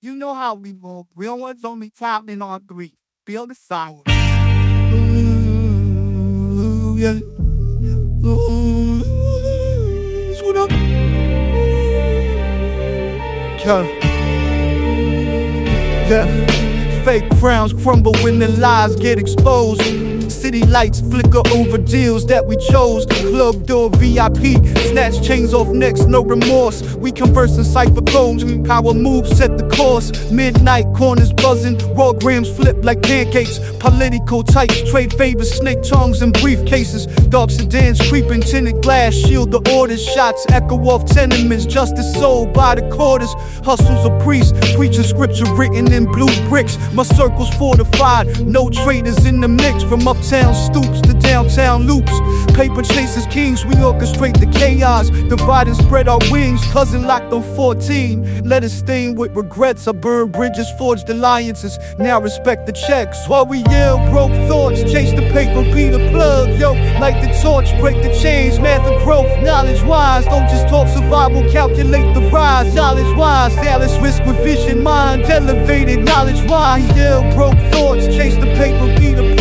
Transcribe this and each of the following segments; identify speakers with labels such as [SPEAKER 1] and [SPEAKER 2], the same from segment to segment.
[SPEAKER 1] You know how we move. Real ones only traveling on three. Feel the sound. Ooh, yeah. Ooh, up? Yeah. Yeah. Fake crowns crumble when the lies get exposed. City lights flicker over deals that we chose. Club door VIP, snatch chains off necks, no remorse. We converse in cipher codes, power moves set the course. Midnight corners buzzing, raw grams flip like pancakes. Political types trade favors, snake tongues and briefcases. Dark sedans creeping, tinted glass shield the orders. Shots echo off tenements, justice sold by the quarters. Hustles a priest, preaching scripture written in blue bricks. My circle's fortified, no traitors in the mix from up uptown stoops to downtown loops. Paper chasers kings, we orchestrate the chaos. Divide and spread our wings, cousin locked on 14. Let us stain with regrets. I burn bridges, forged alliances. Now respect the checks. While we yell, broke thoughts, chase the paper, be the plug. Yo, light the torch, break the chains, math and growth, knowledge wise. Don't just talk survival, calculate the rise. Knowledge wise, Dallas risk with vision, mind elevated. Knowledge wise, yell, broke thoughts, chase the paper, be the plug.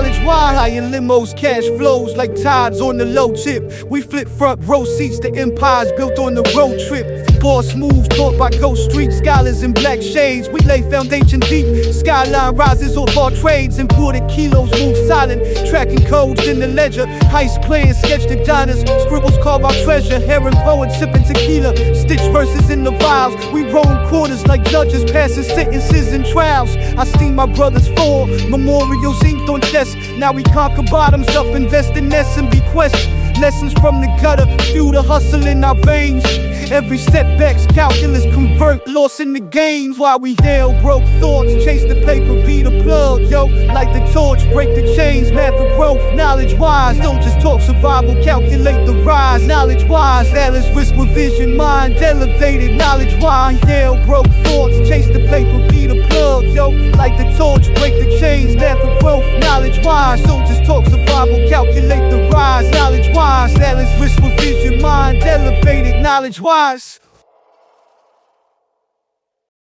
[SPEAKER 1] Elevated, knowledge wise. Higher limos, cash flows like tides on the low tip. We flip front row seats to empires built on the road trip. Boss moves taught by Ghost Street scholars in black shades. We lay foundation deep. Skyline rises off our trades. Imported kilos move silent. Tracking codes in the ledger. Heist plans, sketch the diners. Scribbles carve our treasure. Heron poets sipping tequila. Stitch verses in the vials. We roam quarters like judges passing sentences in trials. I see my brothers fall. Memorials inked on chests. Now we conquer bottoms up. Invest in nest and bequest. Lessons from the gutter. Fuel the hustle in our veins. Every setback's calculus convert loss into gains while we hail broke thoughts, chase the paper, be the plug, yo. Like the torch, break the chains, math for growth, knowledge wise. Don't just talk survival, calculate the rise, knowledge wise. Atlas risk with vision, mind elevated, knowledge wise. Hail broke thoughts, chase the wise. Don't talk survival, calculate the rise, knowledge wise. Risk with vision, mind elevated, knowledge wise.